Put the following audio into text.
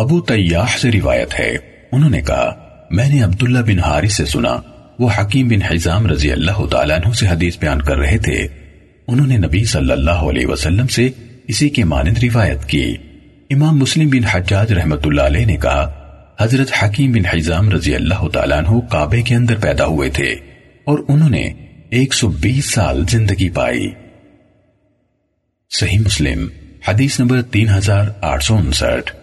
अबू तैयाह से रिवायत है। उन्होंने कहा, मैंने अब्दुल्ला बिन हारिस से सुना, वो हकीम बिन हिजाम रज़ी अल्लाह तु से हदीस बयान कर रहे थे। उन्होंने नबी सल्लल्लाहु अलैहि वसल्लम से इसी के मानंद रिवायत की। इमाम मुस्लिम बिन हजाज रहमतुल्लाह अलैह ने कहा, हज़रत हकीम बिन हिजाम रज़ी अल्लाह तु काबे के अंदर पैदा हुए थे और उन्होंने 120 साल ज़िंदगी पाई। सही मुस्लिम, हदीस नंबर तीन हज़ार आठ सौ उनसठ।